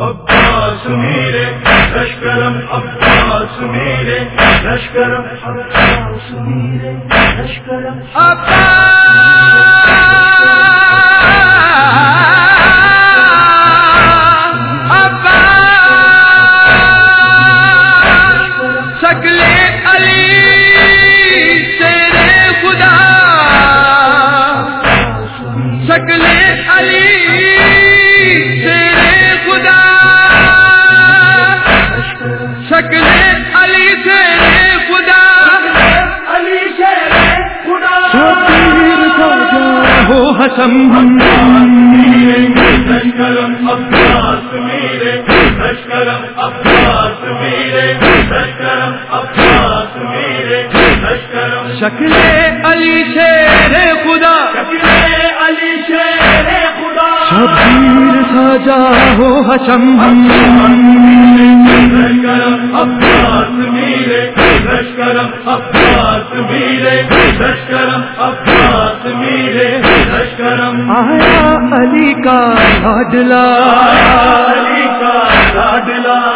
عباس میرے لشکرم عباس میرے لشکرم عباس میرے لشکرم عباس عباس میرے عباس میرے لشکرم عباس میرے لشکرم شکل علی شیر خدا۔ شکل علی شیر خدا۔ شبیر سجا ہو حسن لشکرم لاڈلا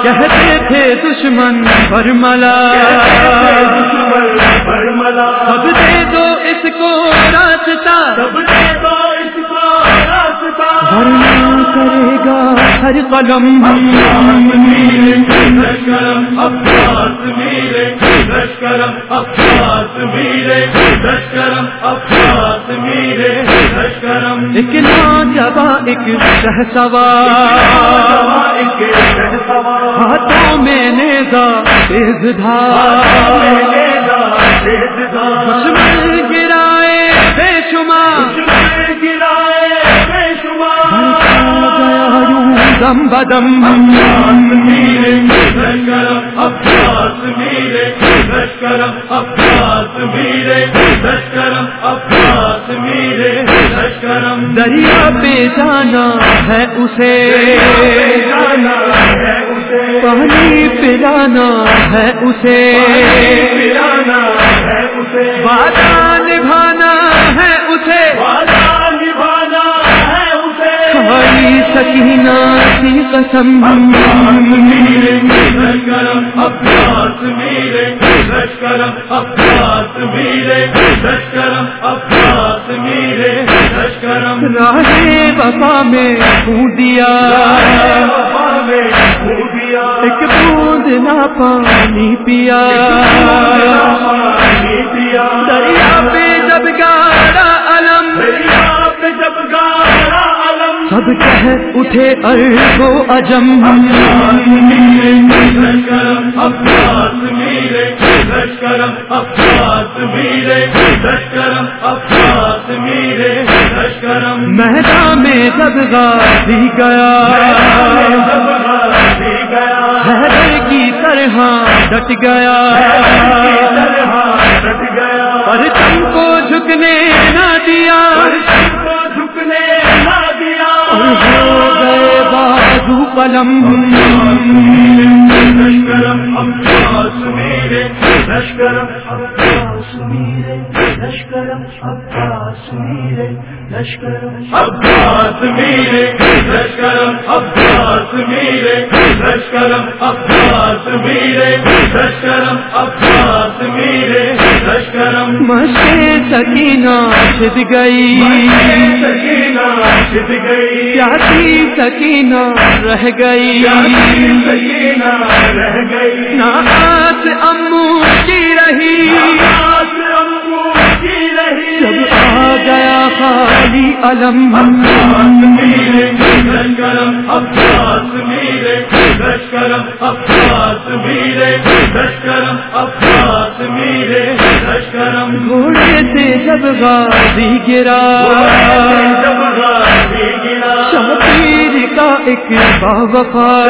کہتے تھے دشمن برملا۔ دشمن برملا۔ سب دے دو اس کو راستہ ہر قلم لشکرم عباس میرے میرے میرے ایک ناجبا ایک سوار، ہاتھوں میں نیزا تیز دھار۔ بدم عباس میرے عباس میرے عباس میرے دریا پہ جانا ہے اسے۔ جانا ہے اسے۔ پانی پلانا ہے اسے۔ پلانا ہے اسے۔ وعدہ کھائی سکینہ کی قسم لشکرم عباس میرے لشکرم عباس میرے لشکرم عباس میرے لشکرم راہ وفا میں خون دیا میں خون دیا ایک بوند نہ پانی پیا کہہ اٹھے ارگو اجم۔ لشکرم میرے لشکرم میرے لشکرم میرے لشکرم میں جب غازی گیا۔ حیدر کی طرح ڈٹ گیا۔ پر تم کو جھکنے نہ دیا۔ قلم۔ لشکرم عباس میرے لشکرم عباس میرے لشکرم عباس میرے لشکرم عباس میرے لشکرم عباس میرے لشکرم عباس میرے لشکرم عباس میرے لشکرم۔ مشے سکینہ چھد گئی۔ سکینہ سکینہ رہ گئی۔ سکینہ رہ گئی ناس امو کی رہی۔ امو کی رہی جب آ گیا خالی علم۔ میرے لشکرم میرے لشکرم میرے لشکرم گھوڑے سے جب غازی گرا جب غازی گرا۔ شمشیر کا ایک باوفا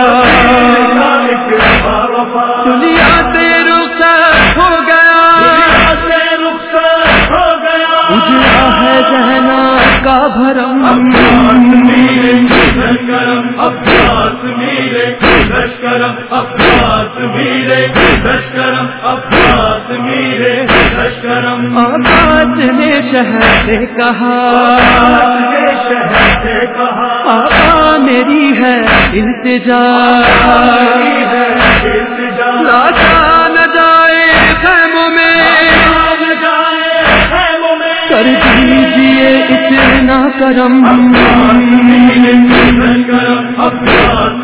دنیا سے رخصت ہو گیا۔ سے رخصت ہو گیا۔ ہے جہنا کا بھرم۔ لشکرم عباس میرے لشکرم عباس میرے لشکرم آباد نے شہر سے کہا شہر سے کہا آقا میری ہے التجا۔ لاچا نہ جائے خیموں میں۔ کر دیجیے اتنا کرم۔ عباس میرے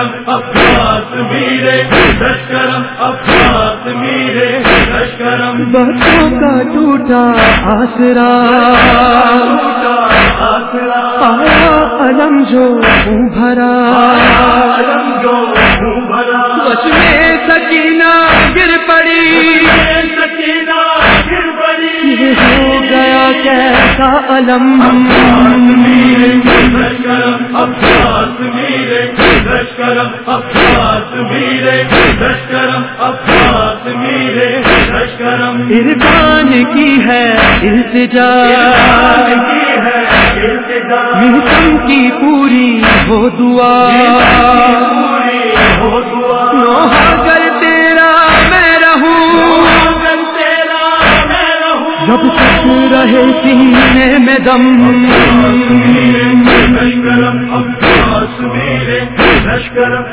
لشکرم عباس میرے لشکرم عباس میرے لشکرم بچوں کا ٹوٹا آسرا آیا علم جو بھرا۔ عالم جو بھرا. بس میں سکینہ گر پڑی۔ سکینہ گر پڑی. ہو گیا کیسا علم۔ لشکرم عباس میرے لشکرم عباس میرے لشکرم عرفان کی ہے التجا. کی ہے محکم کی پوری ہو دعا. ہو دعا. جب تک رہے سینے میں دم۔ لشکرم